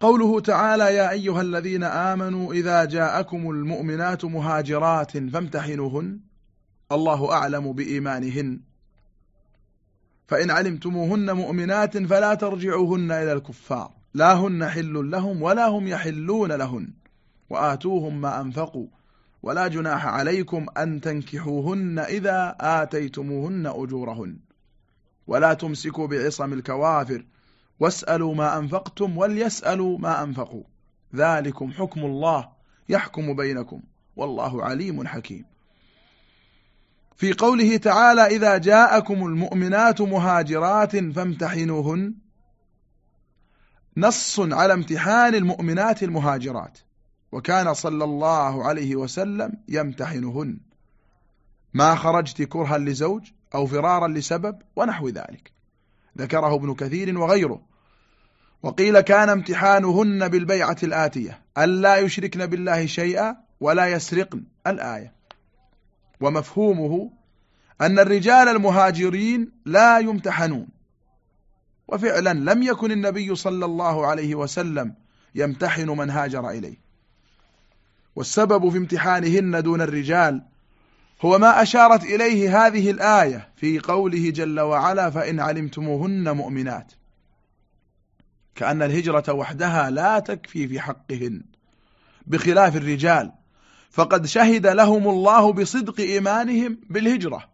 قوله تعالى يا أيها الذين آمنوا إذا جاءكم المؤمنات مهاجرات فامتحنوهن. الله أعلم بإيمانهن. فإن علمتموهن مؤمنات فلا ترجعوهن إلى الكفار. لا هن حل لهم ولا هم يحلون لهن. وآتوهم ما أنفقوا. ولا جناح عليكم أن تنكحوهن إذا آتيتموهن أجورهن. ولا تمسكوا بعصم الكوافر. واسألوا ما أنفقتم وليسألوا ما أنفقوا. ذلكم حكم الله يحكم بينكم والله عليم حكيم. في قوله تعالى إذا جاءكم المؤمنات مهاجرات فامتحنوهن. نص على امتحان المؤمنات المهاجرات. وكان صلى الله عليه وسلم يمتحنهن. ما خرجت كرها لزوج أو فرارا لسبب ونحو ذلك. ذكره ابن كثير وغيره. وقيل كان امتحانهن بالبيعة الآتية ألا يشركن بالله شيئا ولا يسرقن الآية. ومفهومه أن الرجال المهاجرين لا يمتحنون. وفعلا لم يكن النبي صلى الله عليه وسلم يمتحن من هاجر إليه. والسبب في امتحانهن دون الرجال هو ما أشارت إليه هذه الآية في قوله جل وعلا فإن علمتموهن مؤمنات. كأن الهجرة وحدها لا تكفي في حقهن بخلاف الرجال. فقد شهد لهم الله بصدق إيمانهم بالهجرة.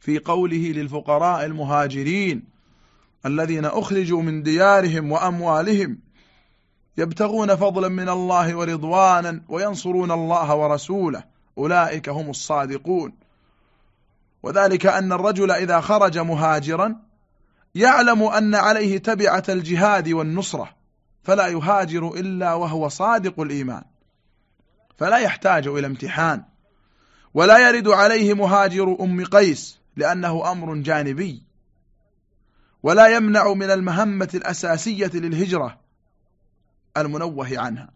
في قوله للفقراء المهاجرين الذين أخرجوا من ديارهم وأموالهم يبتغون فضلا من الله ورضوانا وينصرون الله ورسوله. أولئك هم الصادقون. وذلك أن الرجل إذا خرج مهاجرا يعلم أن عليه تبعة الجهاد والنصرة فلا يهاجر إلا وهو صادق الإيمان فلا يحتاج إلى امتحان ولا يرد عليه مهاجر أم قيس لأنه أمر جانبي ولا يمنع من المهمة الأساسية للهجرة المنوه عنها.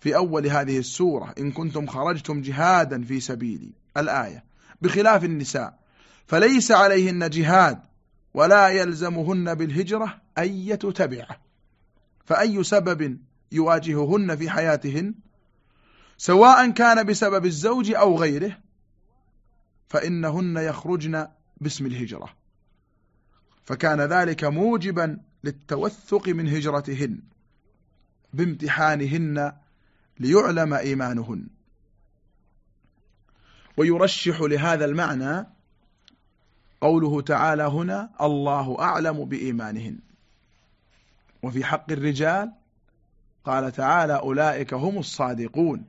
في أول هذه السورة إن كنتم خرجتم جهادا في سبيلي الآية بخلاف النساء فليس عليهن جهاد ولا يلزمهن بالهجرة أية تبعة فأي سبب يواجههن في حياتهن سواء كان بسبب الزوج أو غيره فإنهن يخرجن باسم الهجرة. فكان ذلك موجبا للتوثق من هجرتهن بامتحانهن ليعلم إيمانهن. ويرشح لهذا المعنى قوله تعالى هنا الله أعلم بإيمانهن وفي حق الرجال قال تعالى أولئك هم الصادقون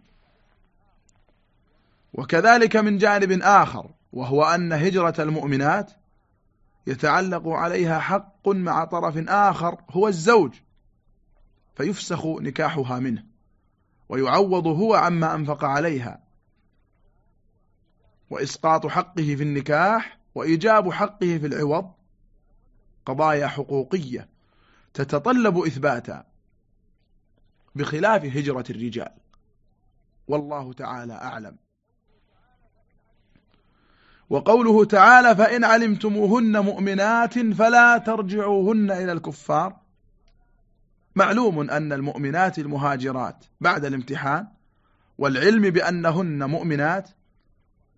وكذلك من جانب آخر وهو أن هجرة المؤمنات يتعلق عليها حق مع طرف آخر هو الزوج فيفسخ نكاحها منه. ويعوض هو عما أنفق عليها. وإسقاط حقه في النكاح وإيجاب حقه في العوض قضايا حقوقية تتطلب إثباتا بخلاف هجرة الرجال. والله تعالى أعلم. وقوله تعالى فإن علمتموهن مؤمنات فلا ترجعوهن إلى الكفار معلوم أن المؤمنات المهاجرات بعد الامتحان والعلم بأنهن مؤمنات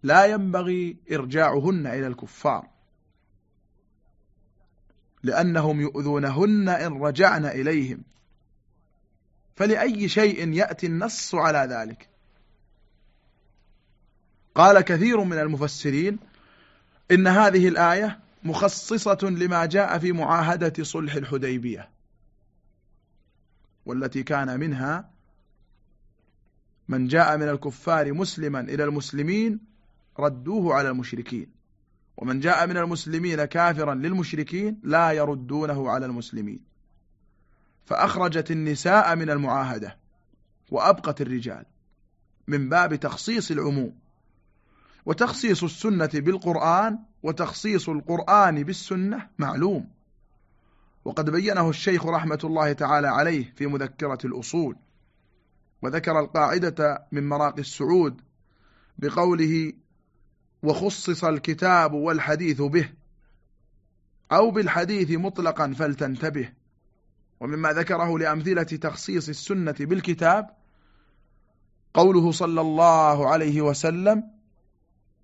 لا ينبغي إرجاعهن إلى الكفار لأنهم يؤذونهن إن رجعن إليهم. فلأي شيء يأتي النص على ذلك. قال كثير من المفسرين إن هذه الآية مخصصة لما جاء في معاهدة صلح الحديبية. والتي كان منها من جاء من الكفار مسلما إلى المسلمين ردوه على المشركين. ومن جاء من المسلمين كافرا للمشركين لا يردونه على المسلمين. فأخرجت النساء من المعاهدة وأبقت الرجال من باب تخصيص العموم. وتخصيص السنة بالقرآن وتخصيص القرآن بالسنة معلوم. وقد بينه الشيخ رحمة الله تعالى عليه في مذكرة الأصول وذكر القاعدة من مراقي السعود بقوله وخصص الكتاب والحديث به أو بالحديث مطلقا فلتنتبه ومما ذكره لأمثلة تخصيص السنة بالكتاب قوله صلى الله عليه وسلم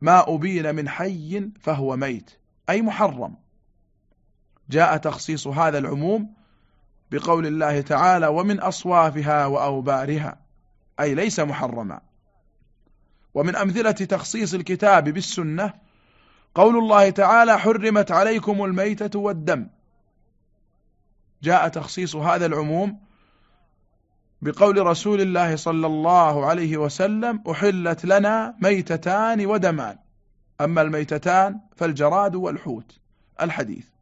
ما أبين من حي فهو ميت أي محرم. جاء تخصيص هذا العموم بقول الله تعالى ومن أصوافها وأوبارها أي ليس محرما. ومن أمثلة تخصيص الكتاب بالسنة قول الله تعالى حرمت عليكم الميتة والدم. جاء تخصيص هذا العموم بقول رسول الله صلى الله عليه وسلم أحلت لنا ميتتان ودمان. أما الميتتان فالجراد والحوت. الحديث.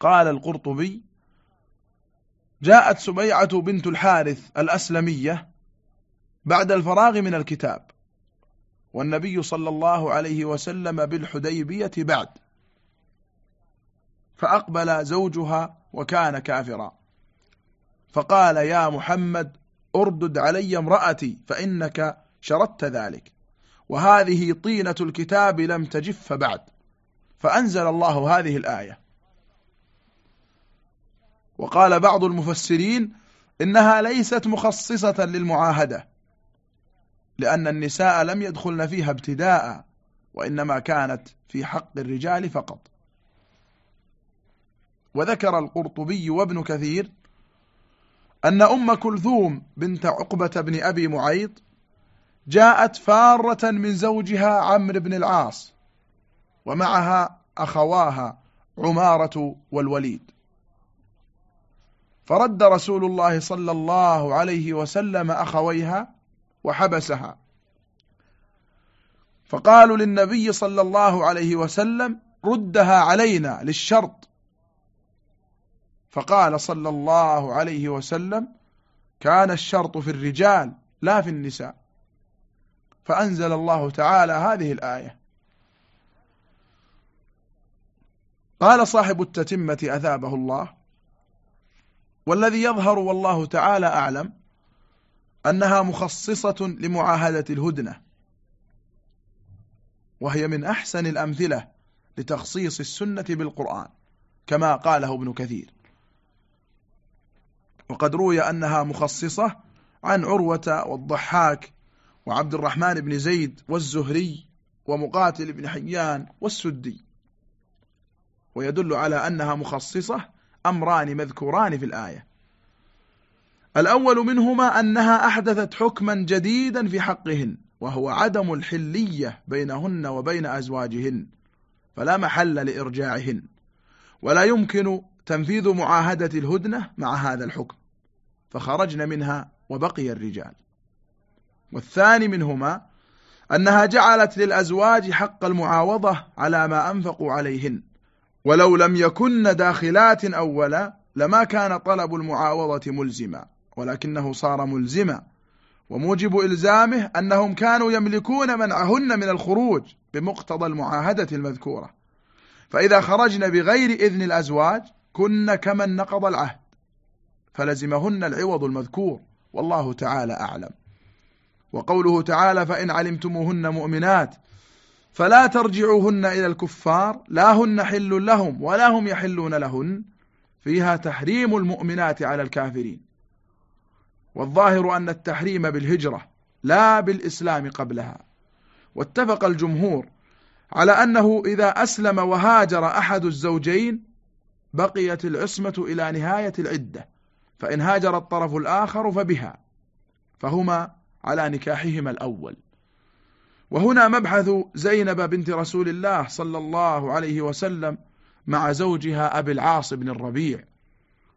قال القرطبي جاءت سبيعة بنت الحارث الأسلمية بعد الفراغ من الكتاب والنبي صلى الله عليه وسلم بالحديبية بعد فأقبل زوجها وكان كافرا. فقال يا محمد أردد علي امرأتي فإنك شردت ذلك وهذه طينة الكتاب لم تجف بعد. فأنزل الله هذه الآية. وقال بعض المفسرين إنها ليست مخصصة للمعاهدة لأن النساء لم يدخلن فيها ابتداء وإنما كانت في حق الرجال فقط. وذكر القرطبي وابن كثير أن أم كلثوم بنت عقبة بن أبي معيط جاءت فارة من زوجها عمرو بن العاص ومعها أخواها عمارة والوليد. فرد رسول الله صلى الله عليه وسلم أخويها وحبسها. فقالوا للنبي صلى الله عليه وسلم ردها علينا للشرط. فقال صلى الله عليه وسلم كان الشرط في الرجال لا في النساء. فأنزل الله تعالى هذه الآية. قال صاحب التتمة أثابه الله. والذي يظهر والله تعالى أعلم أنها مخصصة لمعاهدة الهدنة وهي من أحسن الأمثلة لتخصيص السنة بالقرآن كما قاله ابن كثير. وقد روي أنها مخصصة عن عروة والضحاك وعبد الرحمن بن زيد والزهري ومقاتل بن حيان والسدي. ويدل على أنها مخصصة أمران مذكوران في الآية. الأول منهما أنها أحدثت حكما جديدا في حقهن وهو عدم الحلية بينهن وبين أزواجهن فلا محل لإرجاعهن ولا يمكن تنفيذ معاهدة الهدنة مع هذا الحكم فخرجن منها وبقي الرجال. والثاني منهما أنها جعلت للأزواج حق المعاوضة على ما أنفقوا عليهن ولو لم يكن داخلات أولا لما كان طلب المعاوضة ملزما ولكنه صار ملزما. وموجب إلزامه أنهم كانوا يملكون منعهن من الخروج بمقتضى المعاهدة المذكورة. فإذا خرجن بغير إذن الأزواج كن كمن نقض العهد فلزمهن العوض المذكور والله تعالى أعلم. وقوله تعالى فإن علمتموهن مؤمنات فلا ترجعوهن إلى الكفار لا هن حل لهم ولا هم يحلون لهن. فيها تحريم المؤمنات على الكافرين. والظاهر أن التحريم بالهجرة لا بالإسلام قبلها. واتفق الجمهور على أنه إذا أسلم وهاجر أحد الزوجين بقيت العصمة إلى نهاية العدة. فإن هاجر الطرف الآخر فبها. فهما على نكاحهما الأول. وهنا مبحث زينب بنت رسول الله صلى الله عليه وسلم مع زوجها أبي العاص بن الربيع.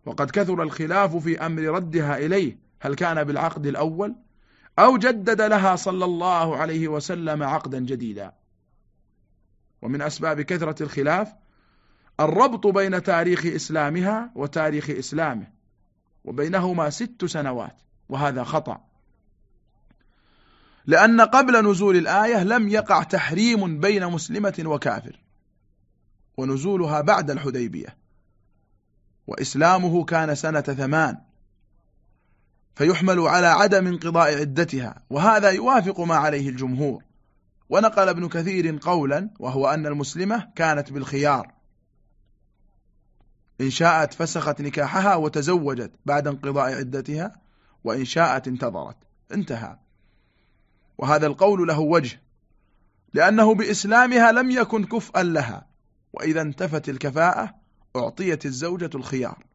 وقد كثر الخلاف في أمر ردها إليه هل كان بالعقد الأول؟ أو جدد لها صلى الله عليه وسلم عقدا جديدا. ومن أسباب كثرة الخلاف الربط بين تاريخ إسلامها وتاريخ إسلامه وبينهما ست سنوات وهذا خطأ. لأن قبل نزول الآية لم يقع تحريم بين مسلمة وكافر ونزولها بعد الحديبية وإسلامه كان سنة ثمان فيحمل على عدم انقضاء عدتها وهذا يوافق ما عليه الجمهور. ونقل ابن كثير قولا وهو أن المسلمة كانت بالخيار. إن شاءت فسخت نكاحها وتزوجت بعد انقضاء عدتها وإن شاءت انتظرت انتهى. وهذا القول له وجه لأنه بإسلامها لم يكن كفءا لها وإذا انتفت الكفاءة أعطيت الزوجة الخيار.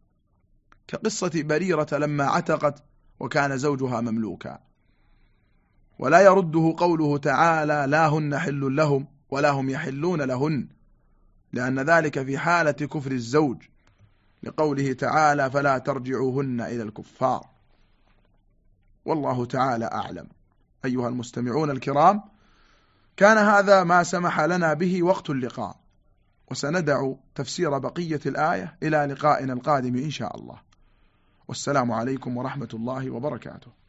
كقصة بريرة لما عتقت وكان زوجها مملوكا. ولا يرده قوله تعالى لا هن حل لهم ولا هم يحلون لهن لأن ذلك في حالة كفر الزوج لقوله تعالى فلا ترجعوهن إلى الكفار والله تعالى أعلم. أيها المستمعون الكرام كان هذا ما سمح لنا به وقت اللقاء وسندع تفسير بقية الآية إلى لقائنا القادم إن شاء الله. والسلام عليكم ورحمة الله وبركاته.